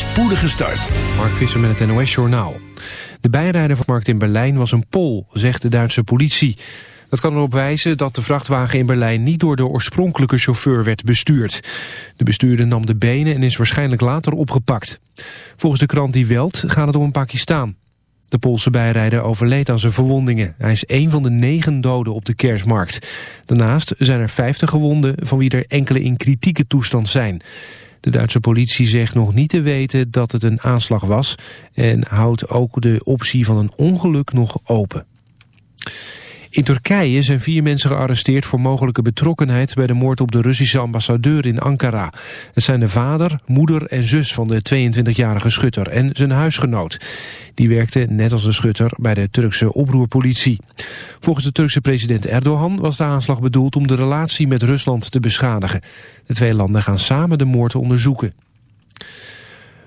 spoedige start. Mark Visser met het NOS Journaal. De bijrijder van de markt in Berlijn was een Pool, zegt de Duitse politie. Dat kan erop wijzen dat de vrachtwagen in Berlijn niet door de oorspronkelijke chauffeur werd bestuurd. De bestuurder nam de benen en is waarschijnlijk later opgepakt. Volgens de krant Die Welt gaat het om een Pakistaan. De Poolse bijrijder overleed aan zijn verwondingen. Hij is één van de negen doden op de kerstmarkt. Daarnaast zijn er vijftig gewonden van wie er enkele in kritieke toestand zijn. De Duitse politie zegt nog niet te weten dat het een aanslag was... en houdt ook de optie van een ongeluk nog open. In Turkije zijn vier mensen gearresteerd voor mogelijke betrokkenheid bij de moord op de Russische ambassadeur in Ankara. Het zijn de vader, moeder en zus van de 22-jarige schutter en zijn huisgenoot. Die werkte net als de schutter bij de Turkse oproerpolitie. Volgens de Turkse president Erdogan was de aanslag bedoeld om de relatie met Rusland te beschadigen. De twee landen gaan samen de moord onderzoeken.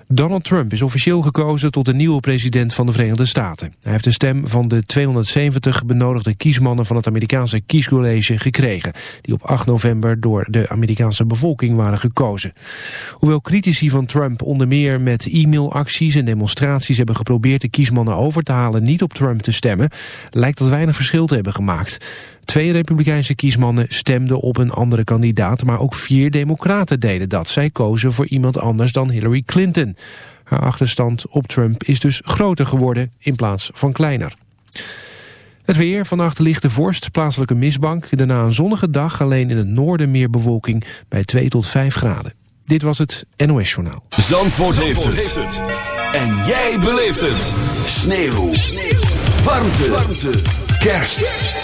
Donald Trump is officieel gekozen tot de nieuwe president van de Verenigde Staten. Hij heeft de stem van de 270 benodigde kiesmannen van het Amerikaanse kiescollege gekregen, die op 8 november door de Amerikaanse bevolking waren gekozen. Hoewel critici van Trump onder meer met e-mailacties en demonstraties hebben geprobeerd de kiesmannen over te halen niet op Trump te stemmen, lijkt dat weinig verschil te hebben gemaakt. Twee republikeinse kiesmannen stemden op een andere kandidaat, maar ook vier democraten deden dat. Zij kozen voor iemand anders dan Hillary Clinton. Haar achterstand op Trump is dus groter geworden in plaats van kleiner. Het weer, vannacht lichte vorst, plaatselijke misbank. Daarna een zonnige dag, alleen in het noorden meer bewolking bij 2 tot 5 graden. Dit was het NOS Journaal. Zandvoort, heeft, het. En jij beleeft het. Sneeuw. Sneeuw. Warmte. Warmte. Kerst.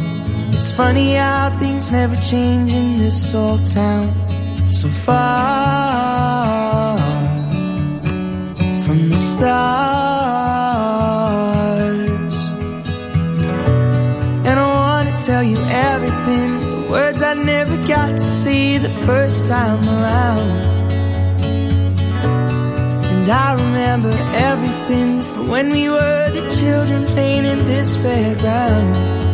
funny how things never change in this old town. So far from the stars. And I wanna tell you everything. The words I never got to say the first time around. And I remember everything from when we were the children playing in this fairground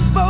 the boat.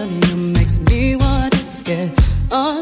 you makes me want to get on.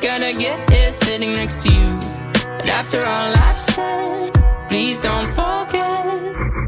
Think I'd get here sitting next to you. But after all I've said, please don't forget.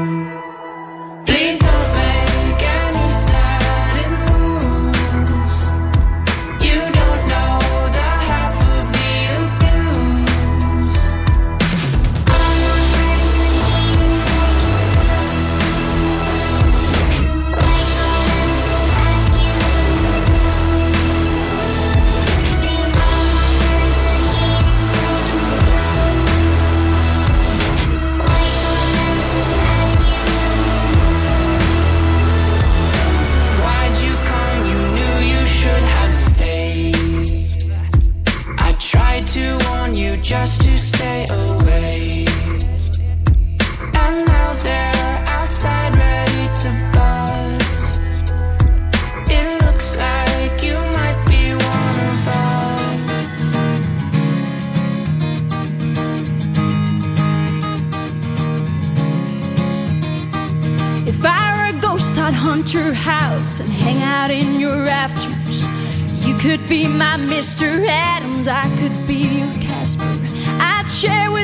Just to stay away. And now they're outside ready to bust. It looks like you might be one of us. If I were a ghost, I'd hunt your house and hang out in your rafters. You could be my Mr. Adams, I could be your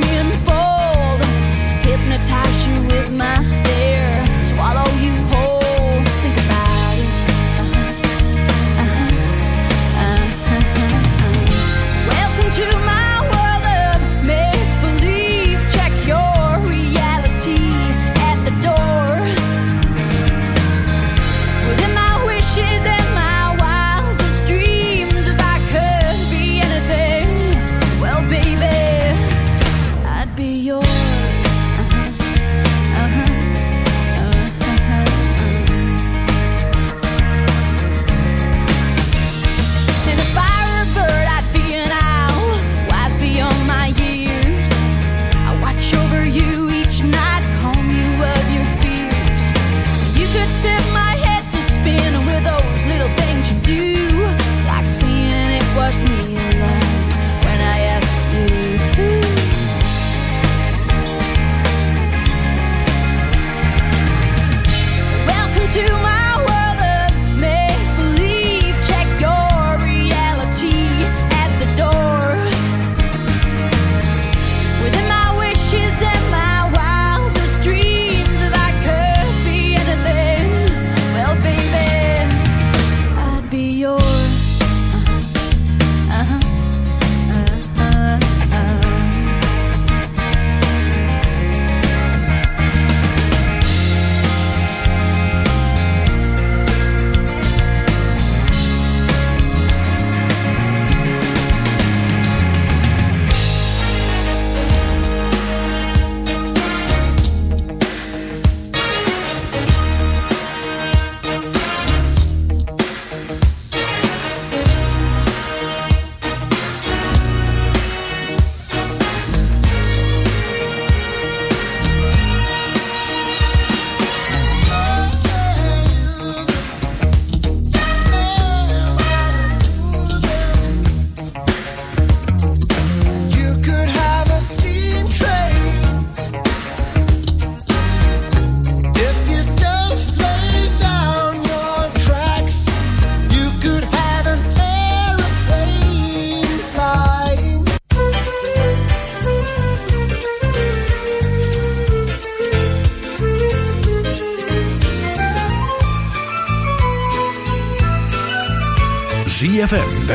me unfold. Hypnotize you with my